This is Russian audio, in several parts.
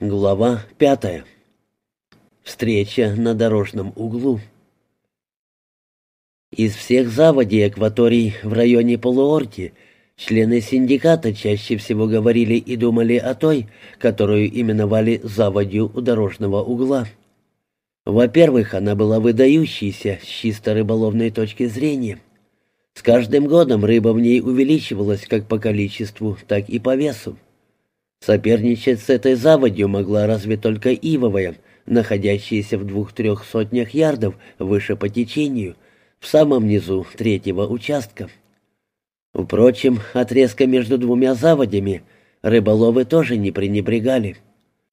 Глава пятая. Встреча на дорожном углу. Из всех заводей акваторий в районе Полуорти члены синдиката чаще всего говорили и думали о той, которую именовали заводью у дорожного угла. Во-первых, она была выдающейся с чисто рыболовной точки зрения. С каждым годом рыба в ней увеличивалась как по количеству, так и по весу. Соперничать с этой заводью могла разве только ивовая, находящаяся в двух-трех сотнях ярдов выше по течению, в самом низу третьего участка. Впрочем, отрезка между двумя заводями рыболовы тоже не пренебрегали.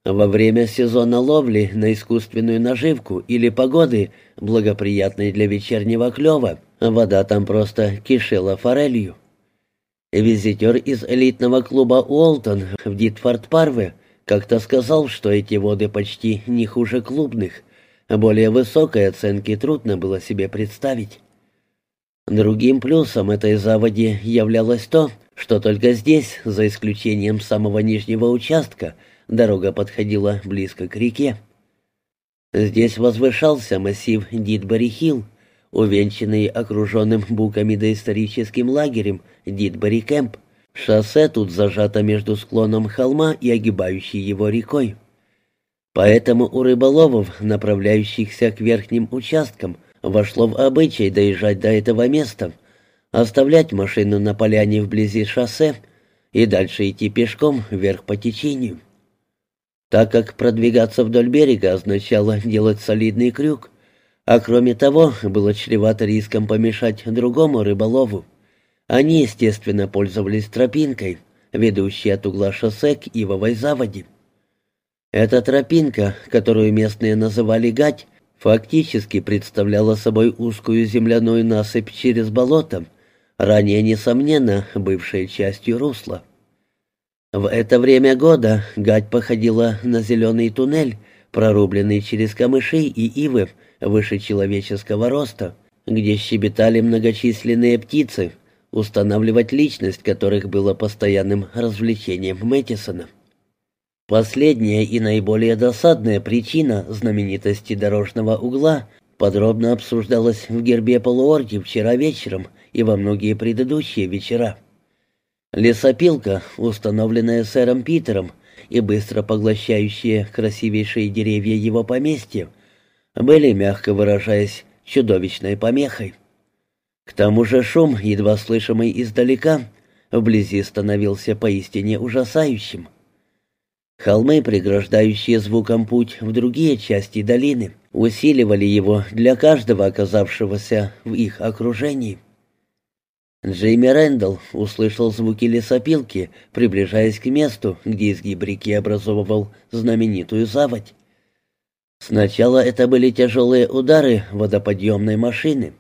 Во время сезона ловли на искусственную наживку или погоды, благоприятной для вечернего клёва, вода там просто кишела форелью. Визитер из элитного клуба «Уолтон» в Дитфорд-Парве как-то сказал, что эти воды почти не хуже клубных. Более высокой оценки трудно было себе представить. Другим плюсом этой заводи являлось то, что только здесь, за исключением самого нижнего участка, дорога подходила близко к реке. Здесь возвышался массив Дитбери-Хилл, увенчанный окруженным буками доисторическим лагерем Дитбери Кэмп. Шоссе тут зажато между склоном холма и огибающей его рекой. Поэтому у рыболовов, направляющихся к верхним участкам, вошло в обычай доезжать до этого места, оставлять машину на поляне вблизи шоссе и дальше идти пешком вверх по течению. Так как продвигаться вдоль берега означало делать солидный крюк, а кроме того, было чревато риском помешать другому рыболову. Они, естественно, пользовались тропинкой, ведущей от угла шоссе к Ивовой заводе. Эта тропинка, которую местные называли гать, фактически представляла собой узкую земляную насыпь через болото, ранее, несомненно, бывшей частью русла. В это время года гать походила на зеленый туннель, прорубленный через камыши и ивы, выше человеческого роста, где щебетали многочисленные птицы, устанавливать личность которых было постоянным развлечением Мэттисона. Последняя и наиболее досадная причина знаменитости дорожного угла подробно обсуждалась в гербе полуорги вчера вечером и во многие предыдущие вечера. Лесопилка, установленная сэром Питером и быстро поглощающая красивейшие деревья его поместья, были, мягко выражаясь, чудовищной помехой. К тому же шум, едва слышимый издалека, вблизи становился поистине ужасающим. Холмы, преграждающие звуком путь в другие части долины, усиливали его для каждого оказавшегося в их окружении. Джейми Рэндалл услышал звуки лесопилки, приближаясь к месту, где изгиб реки образовывал знаменитую заводь. Сначала это были тяжелые удары водоподъемной машины.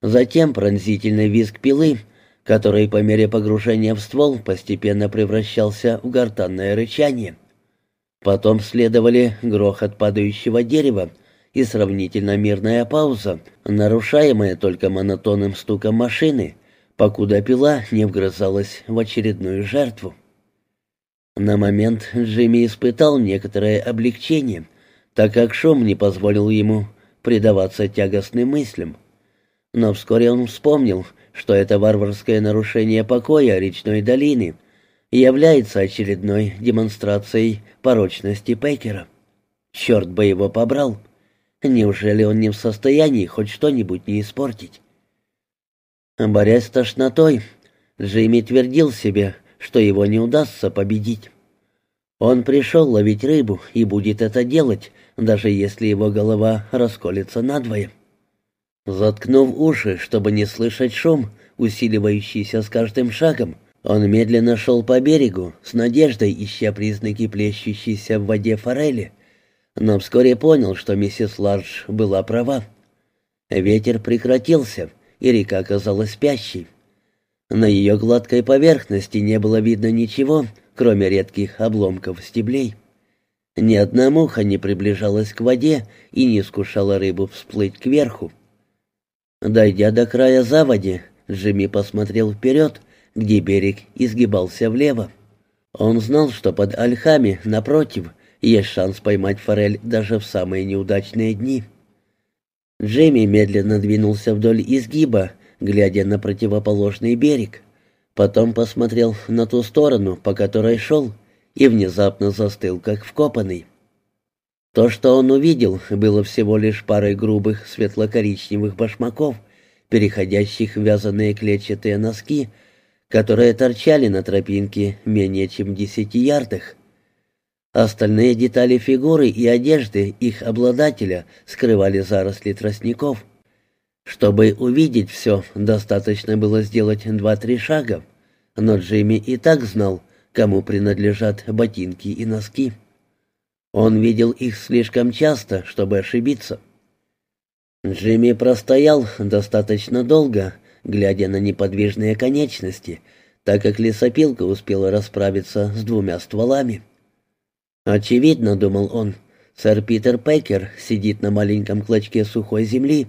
Затем пронзительный визг пилы, который по мере погружения в ствол постепенно превращался в гортанное рычание. Потом следовали грохот падающего дерева и сравнительно мирная пауза, нарушаемая только монотонным стуком машины, покуда пила не вгрызалась в очередную жертву. На момент Джимми испытал некоторое облегчение — так как шум не позволил ему предаваться тягостным мыслям. Но вскоре он вспомнил, что это варварское нарушение покоя речной долины является очередной демонстрацией порочности Пекера. Черт бы его побрал! Неужели он не в состоянии хоть что-нибудь не испортить? Борясь с тошнотой, Джимми твердил себе, что его не удастся победить. Он пришел ловить рыбу и будет это делать, даже если его голова расколется надвое. Заткнув уши, чтобы не слышать шум, усиливающийся с каждым шагом, он медленно шел по берегу, с надеждой ища признаки плещущейся в воде форели, но вскоре понял, что миссис Лардж была права. Ветер прекратился, и река оказалась спящей. На ее гладкой поверхности не было видно ничего, кроме редких обломков стеблей. Ни одна муха не приближалась к воде и не искушала рыбу всплыть кверху. Дойдя до края заводи, Джимми посмотрел вперед, где берег изгибался влево. Он знал, что под ольхами, напротив, есть шанс поймать форель даже в самые неудачные дни. Джейми медленно двинулся вдоль изгиба, глядя на противоположный берег. Потом посмотрел на ту сторону, по которой шел, и внезапно застыл, как вкопанный. То, что он увидел, было всего лишь парой грубых светло-коричневых башмаков, переходящих в вязаные клетчатые носки, которые торчали на тропинке менее чем десяти ярдах. Остальные детали фигуры и одежды их обладателя скрывали заросли тростников. Чтобы увидеть все, достаточно было сделать два-три шага, но Джимми и так знал, кому принадлежат ботинки и носки. Он видел их слишком часто, чтобы ошибиться. Джимми простоял достаточно долго, глядя на неподвижные конечности, так как лесопилка успела расправиться с двумя стволами. «Очевидно», — думал он, — «сэр Питер Пекер сидит на маленьком клочке сухой земли,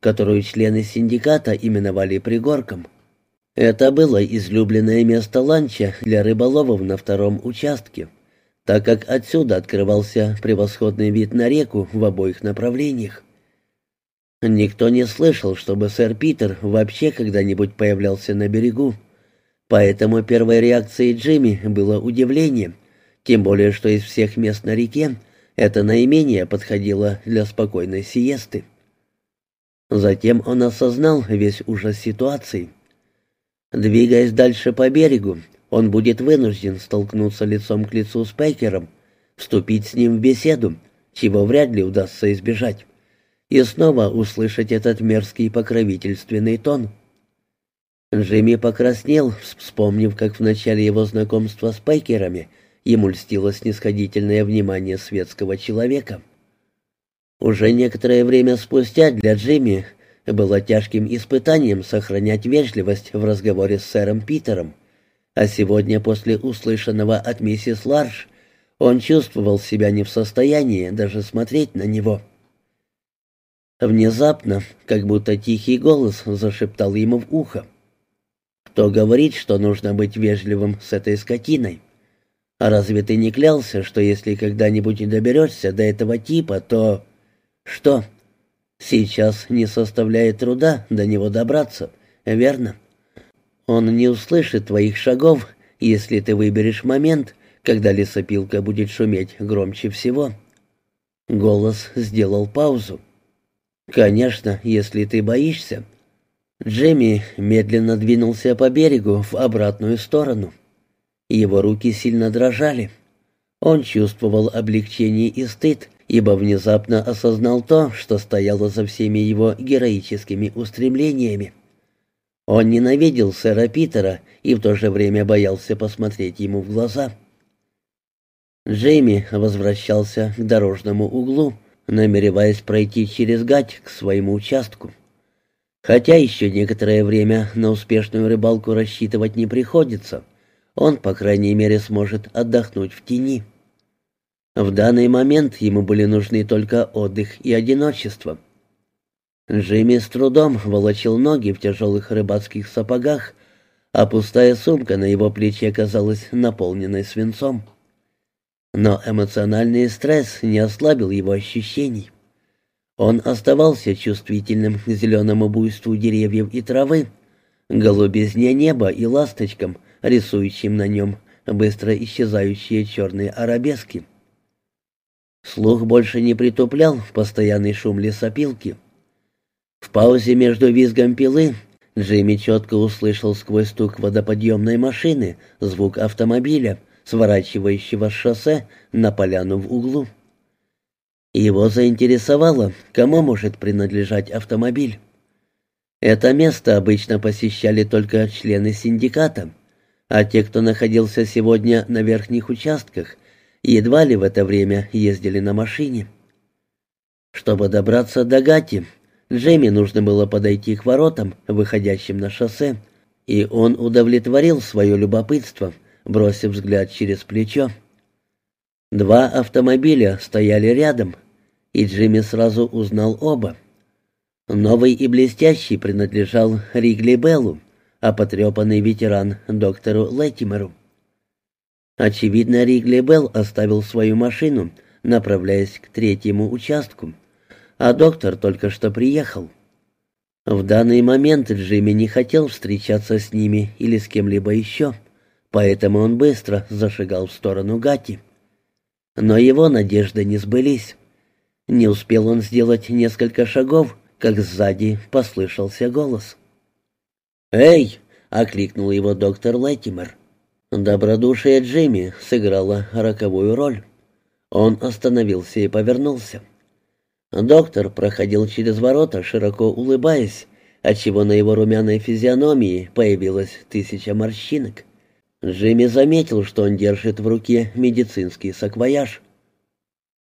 которую члены синдиката именовали пригорком». Это было излюбленное место ланча для рыболовов на втором участке, так как отсюда открывался превосходный вид на реку в обоих направлениях. Никто не слышал, чтобы сэр Питер вообще когда-нибудь появлялся на берегу, поэтому первой реакцией Джимми было удивление, тем более что из всех мест на реке это наименее подходило для спокойной сиесты. Затем он осознал весь ужас ситуации. Двигаясь дальше по берегу, он будет вынужден столкнуться лицом к лицу с Пейкером, вступить с ним в беседу, чего вряд ли удастся избежать, и снова услышать этот мерзкий покровительственный тон. Джимми покраснел, вспомнив, как в начале его знакомства с Пейкерами ему льстило снисходительное внимание светского человека. Уже некоторое время спустя для Джимми было тяжким испытанием сохранять вежливость в разговоре с сэром Питером, а сегодня после услышанного от миссис Ларш он чувствовал себя не в состоянии даже смотреть на него. Внезапно, как будто тихий голос зашептал ему в ухо. «Кто говорит, что нужно быть вежливым с этой скотиной? А разве ты не клялся, что если когда-нибудь доберешься до этого типа, то...» «Что?» «Сейчас не составляет труда до него добраться, верно?» Он не услышит твоих шагов, если ты выберешь момент, когда лесопилка будет шуметь громче всего. Голос сделал паузу. Конечно, если ты боишься. Джемми медленно двинулся по берегу в обратную сторону. Его руки сильно дрожали. Он чувствовал облегчение и стыд, ибо внезапно осознал то, что стояло за всеми его героическими устремлениями. Он ненавидел сэра Питера и в то же время боялся посмотреть ему в глаза. Джейми возвращался к дорожному углу, намереваясь пройти через гать к своему участку. Хотя еще некоторое время на успешную рыбалку рассчитывать не приходится, он, по крайней мере, сможет отдохнуть в тени. В данный момент ему были нужны только отдых и одиночество — Джимми с трудом волочил ноги в тяжелых рыбацких сапогах, а пустая сумка на его плече казалась наполненной свинцом. Но эмоциональный стресс не ослабил его ощущений. Он оставался чувствительным к зеленому буйству деревьев и травы, голубизне неба и ласточкам, рисующим на нем быстро исчезающие черные арабески. Слух больше не притуплял постоянный шум лесопилки — в паузе между визгом пилы Джимми четко услышал сквозь стук водоподъемной машины звук автомобиля, сворачивающего с шоссе на поляну в углу. Его заинтересовало, кому может принадлежать автомобиль. Это место обычно посещали только члены синдиката, а те, кто находился сегодня на верхних участках, едва ли в это время ездили на машине. Чтобы добраться до Гати, Джейми нужно было подойти к воротам, выходящим на шоссе, и он удовлетворил свое любопытство, бросив взгляд через плечо. Два автомобиля стояли рядом, и Джимми сразу узнал оба. Новый и блестящий принадлежал Ригли Беллу, а потрепанный ветеран доктору Леттимеру. Очевидно, Ригли Белл оставил свою машину, направляясь к третьему участку, а доктор только что приехал. В данный момент Джимми не хотел встречаться с ними или с кем-либо еще, поэтому он быстро зашагал в сторону Гати. Но его надежды не сбылись. Не успел он сделать несколько шагов, как сзади послышался голос. «Эй!» — окликнул его доктор Леттимер. Добродушие Джимми сыграло роковую роль. Он остановился и повернулся. Доктор проходил через ворота, широко улыбаясь, отчего на его румяной физиономии появилась тысяча морщинок. Джимми заметил, что он держит в руке медицинский саквояж.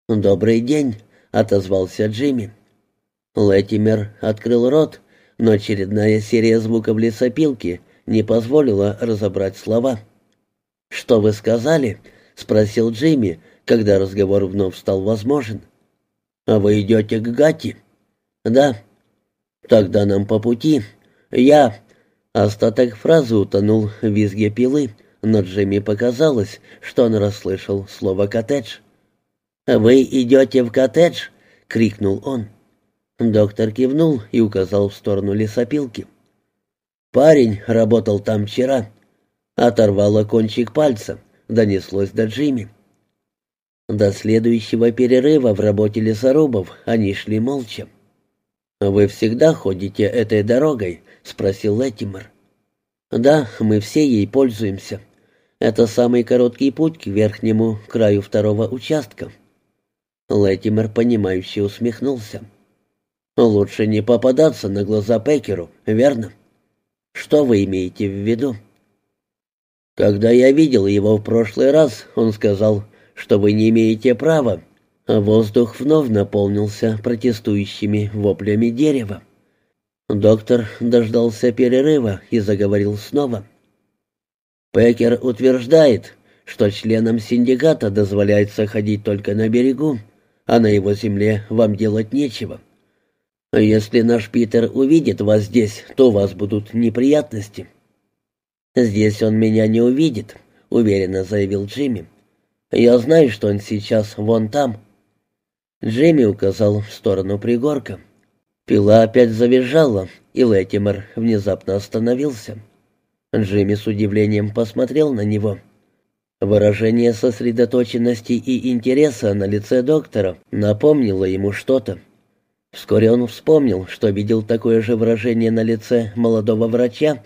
«Добрый день», — отозвался Джимми. Леттимер открыл рот, но очередная серия звуков лесопилки не позволила разобрать слова. «Что вы сказали?» — спросил Джимми, когда разговор вновь стал возможен. «А вы идете к Гати?» «Да». «Тогда нам по пути. Я...» Остаток фразы утонул в визге пилы, но Джимми показалось, что он расслышал слово «коттедж». «Вы идете в коттедж?» — крикнул он. Доктор кивнул и указал в сторону лесопилки. «Парень работал там вчера. Оторвало кончик пальца. Донеслось до Джимми. До следующего перерыва в работе лесорубов они шли молча. «Вы всегда ходите этой дорогой?» — спросил Леттимер. «Да, мы все ей пользуемся. Это самый короткий путь к верхнему краю второго участка». Леттимер, понимающе усмехнулся. «Лучше не попадаться на глаза Пекеру, верно? Что вы имеете в виду?» Когда я видел его в прошлый раз, он сказал, что вы не имеете права. А воздух вновь наполнился протестующими воплями дерева. Доктор дождался перерыва и заговорил снова. Пекер утверждает, что членам синдиката дозволяется ходить только на берегу, а на его земле вам делать нечего. Если наш Питер увидит вас здесь, то у вас будут неприятности. «Здесь он меня не увидит», — уверенно заявил Джимми. «Я знаю, что он сейчас вон там». Джимми указал в сторону пригорка. Пила опять завизжала, и Леттимер внезапно остановился. Джимми с удивлением посмотрел на него. Выражение сосредоточенности и интереса на лице доктора напомнило ему что-то. Вскоре он вспомнил, что видел такое же выражение на лице молодого врача,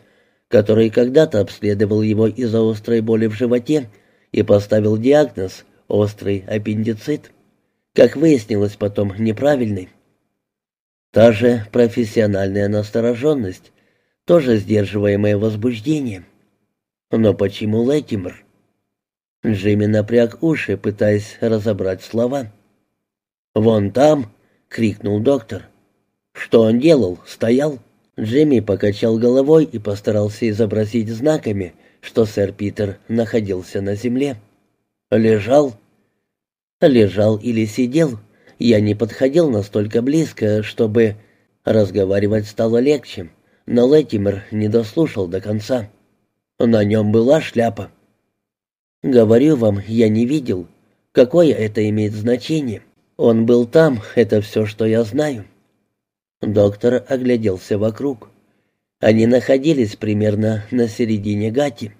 который когда-то обследовал его из-за острой боли в животе и поставил диагноз «острый аппендицит». Как выяснилось потом, неправильный. Та же профессиональная настороженность, тоже сдерживаемое возбуждение. Но почему Леттимер? Джимми напряг уши, пытаясь разобрать слова. «Вон там!» — крикнул доктор. «Что он делал? Стоял?» Джимми покачал головой и постарался изобразить знаками, что сэр Питер находился на земле. «Лежал?» «Лежал или сидел. Я не подходил настолько близко, чтобы...» Разговаривать стало легче, но Леттимер не дослушал до конца. «На нем была шляпа». «Говорю вам, я не видел. Какое это имеет значение? Он был там, это все, что я знаю». Доктор огляделся вокруг. Они находились примерно на середине гати.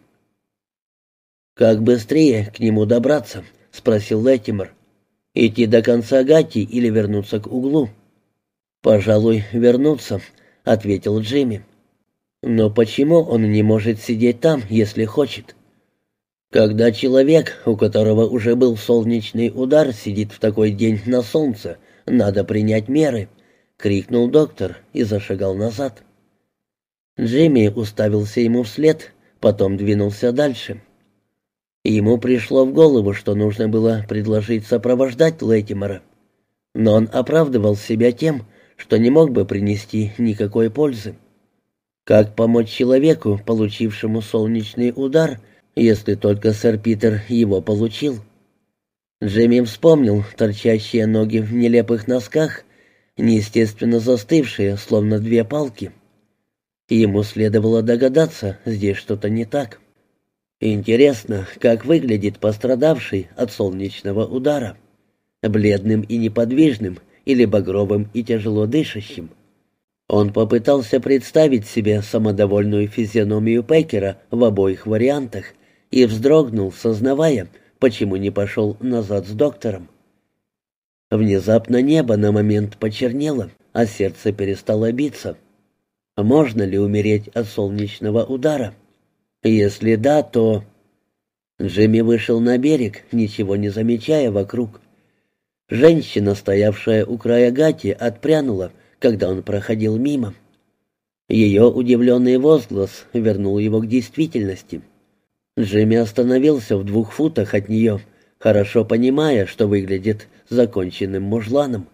«Как быстрее к нему добраться?» — спросил Леттимер. «Идти до конца гати или вернуться к углу?» «Пожалуй, вернуться», — ответил Джимми. «Но почему он не может сидеть там, если хочет?» «Когда человек, у которого уже был солнечный удар, сидит в такой день на солнце, надо принять меры», — крикнул доктор и зашагал назад. Джимми уставился ему вслед, потом двинулся дальше. Ему пришло в голову, что нужно было предложить сопровождать Леттимора. Но он оправдывал себя тем, что не мог бы принести никакой пользы. Как помочь человеку, получившему солнечный удар, если только сэр Питер его получил? Джимми вспомнил торчащие ноги в нелепых носках неестественно застывшие, словно две палки. Ему следовало догадаться, здесь что-то не так. Интересно, как выглядит пострадавший от солнечного удара? Бледным и неподвижным или багровым и тяжело дышащим? Он попытался представить себе самодовольную физиономию Пекера в обоих вариантах и вздрогнул, сознавая, почему не пошел назад с доктором. Внезапно небо на момент почернело, а сердце перестало биться. Можно ли умереть от солнечного удара? Если да, то... Джимми вышел на берег, ничего не замечая вокруг. Женщина, стоявшая у края гати, отпрянула, когда он проходил мимо. Ее удивленный возглас вернул его к действительности. Джимми остановился в двух футах от нее, хорошо понимая, что выглядит законченным мужланом.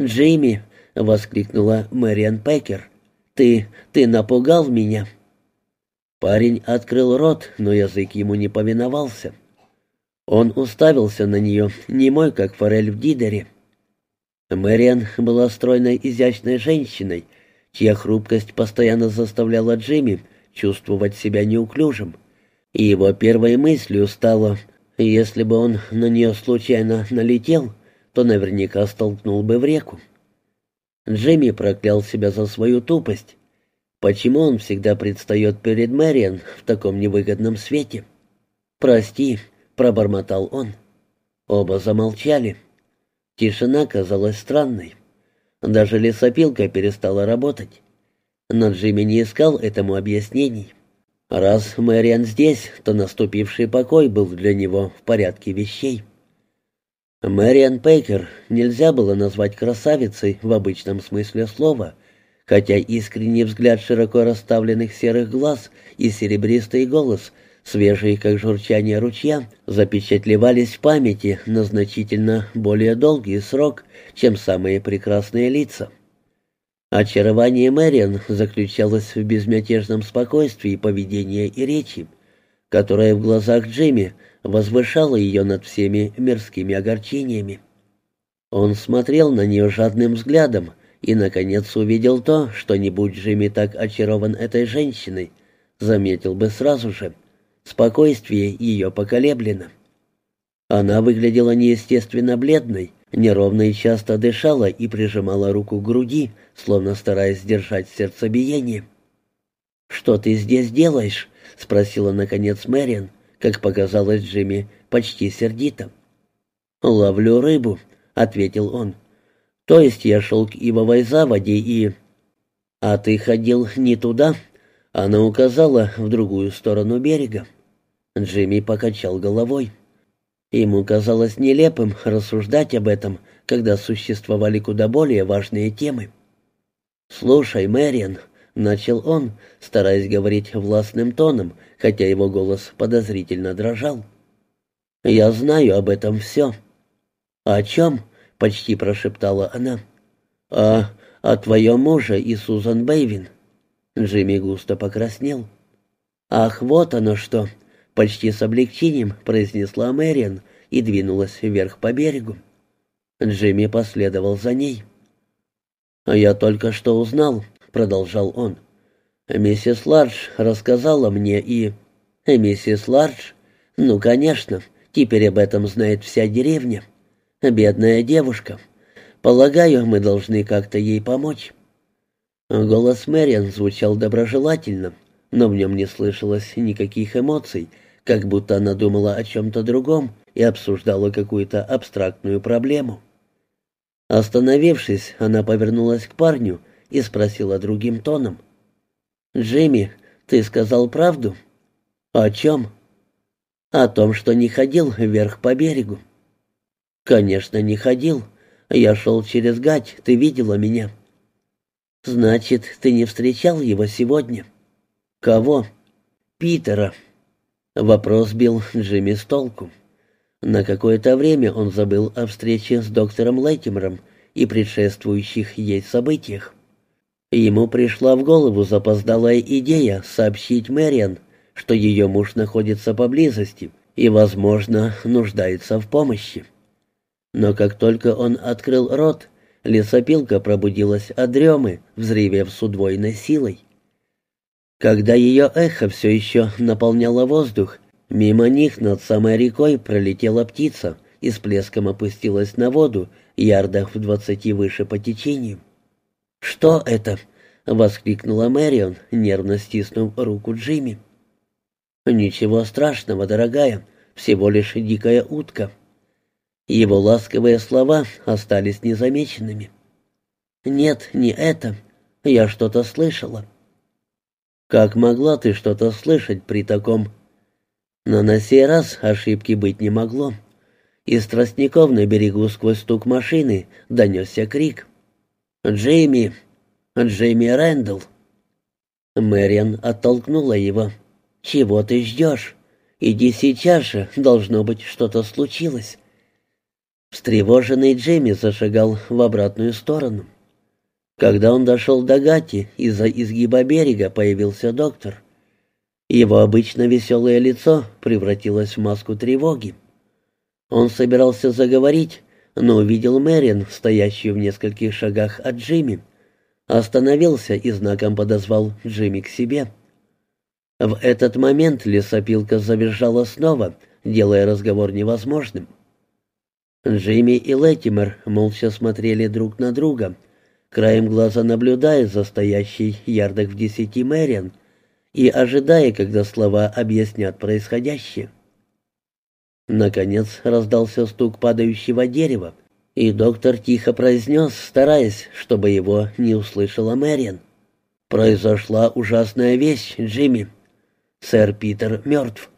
«Джимми!» — воскликнула Мэриан Пекер. «Ты... ты напугал меня!» Парень открыл рот, но язык ему не повиновался. Он уставился на нее, немой, как форель в дидере. Мэриан была стройной, изящной женщиной, чья хрупкость постоянно заставляла Джимми чувствовать себя неуклюжим. И его первой мыслью стало, если бы он на нее случайно налетел, то наверняка столкнул бы в реку. Джимми проклял себя за свою тупость, Почему он всегда предстает перед Мэриан в таком невыгодном свете? «Прости», — пробормотал он. Оба замолчали. Тишина казалась странной. Даже лесопилка перестала работать. Но Джимми не искал этому объяснений. Раз Мэриан здесь, то наступивший покой был для него в порядке вещей. Мэриан Пейкер нельзя было назвать красавицей в обычном смысле слова — хотя искренний взгляд широко расставленных серых глаз и серебристый голос, свежий как журчание ручья, запечатлевались в памяти на значительно более долгий срок, чем самые прекрасные лица. Очарование Мэриан заключалось в безмятежном спокойствии поведения и речи, которое в глазах Джимми возвышало ее над всеми мирскими огорчениями. Он смотрел на нее жадным взглядом, и, наконец, увидел то, что не будь Джимми так очарован этой женщиной, заметил бы сразу же. Спокойствие ее поколеблено. Она выглядела неестественно бледной, неровно и часто дышала и прижимала руку к груди, словно стараясь сдержать сердцебиение. «Что ты здесь делаешь?» — спросила, наконец, Мэриан, как показалось Джимми, почти сердито. «Ловлю рыбу», — ответил он. То есть я шел к ивовой заводе и... А ты ходил не туда? Она указала в другую сторону берега. Джимми покачал головой. Ему казалось нелепым рассуждать об этом, когда существовали куда более важные темы. «Слушай, Мэриан», — начал он, стараясь говорить властным тоном, хотя его голос подозрительно дрожал. «Я знаю об этом все». «О чем?» почти прошептала она. «А о твоем муже и Сузан Бэйвин?» Джимми густо покраснел. «Ах, вот оно что!» — почти с облегчением произнесла Мэриан и двинулась вверх по берегу. Джимми последовал за ней. «Я только что узнал», — продолжал он. «Миссис Лардж рассказала мне и...» «Миссис Лардж? Ну, конечно, теперь об этом знает вся деревня. Бедная девушка. Полагаю, мы должны как-то ей помочь». Голос Мэриан звучал доброжелательно, но в нем не слышалось никаких эмоций, как будто она думала о чем-то другом и обсуждала какую-то абстрактную проблему. Остановившись, она повернулась к парню и спросила другим тоном. «Джимми, ты сказал правду?» «О чем?» «О том, что не ходил вверх по берегу». «Конечно, не ходил. Я шел через гать, ты видела меня». «Значит, ты не встречал его сегодня?» «Кого?» «Питера». Вопрос бил Джимми с толку. На какое-то время он забыл о встрече с доктором Леттимером и предшествующих ей событиях. Ему пришла в голову запоздалая идея сообщить Мэриан, что ее муж находится поблизости и, возможно, нуждается в помощи. Но как только он открыл рот, лесопилка пробудилась от дремы, взревев с удвоенной силой. Когда ее эхо все еще наполняло воздух, мимо них над самой рекой пролетела птица и с плеском опустилась на воду, ярдах в двадцати выше по течению. «Что это?» — воскликнула Мэрион, нервно стиснув руку Джимми. «Ничего страшного, дорогая, всего лишь дикая утка». Его ласковые слова остались незамеченными. «Нет, не это. Я что-то слышала». «Как могла ты что-то слышать при таком...» Но на сей раз ошибки быть не могло. Из тростников на берегу сквозь стук машины донесся крик. «Джейми! Джейми Рэндалл!» Мэриан оттолкнула его. «Чего ты ждешь? Иди сейчас же, должно быть, что-то случилось». Встревоженный Джейми зашагал в обратную сторону. Когда он дошел до Гати, из-за изгиба берега появился доктор. Его обычно веселое лицо превратилось в маску тревоги. Он собирался заговорить, но увидел Мэрин, стоящую в нескольких шагах от Джимми. Остановился и знаком подозвал Джимми к себе. В этот момент лесопилка завизжала снова, делая разговор невозможным. Джимми и Леттимер молча смотрели друг на друга, краем глаза наблюдая за стоящей ярдах в десяти Мэриан и ожидая, когда слова объяснят происходящее. Наконец раздался стук падающего дерева, и доктор тихо произнес, стараясь, чтобы его не услышала Мэриан. «Произошла ужасная вещь, Джимми. Сэр Питер мертв».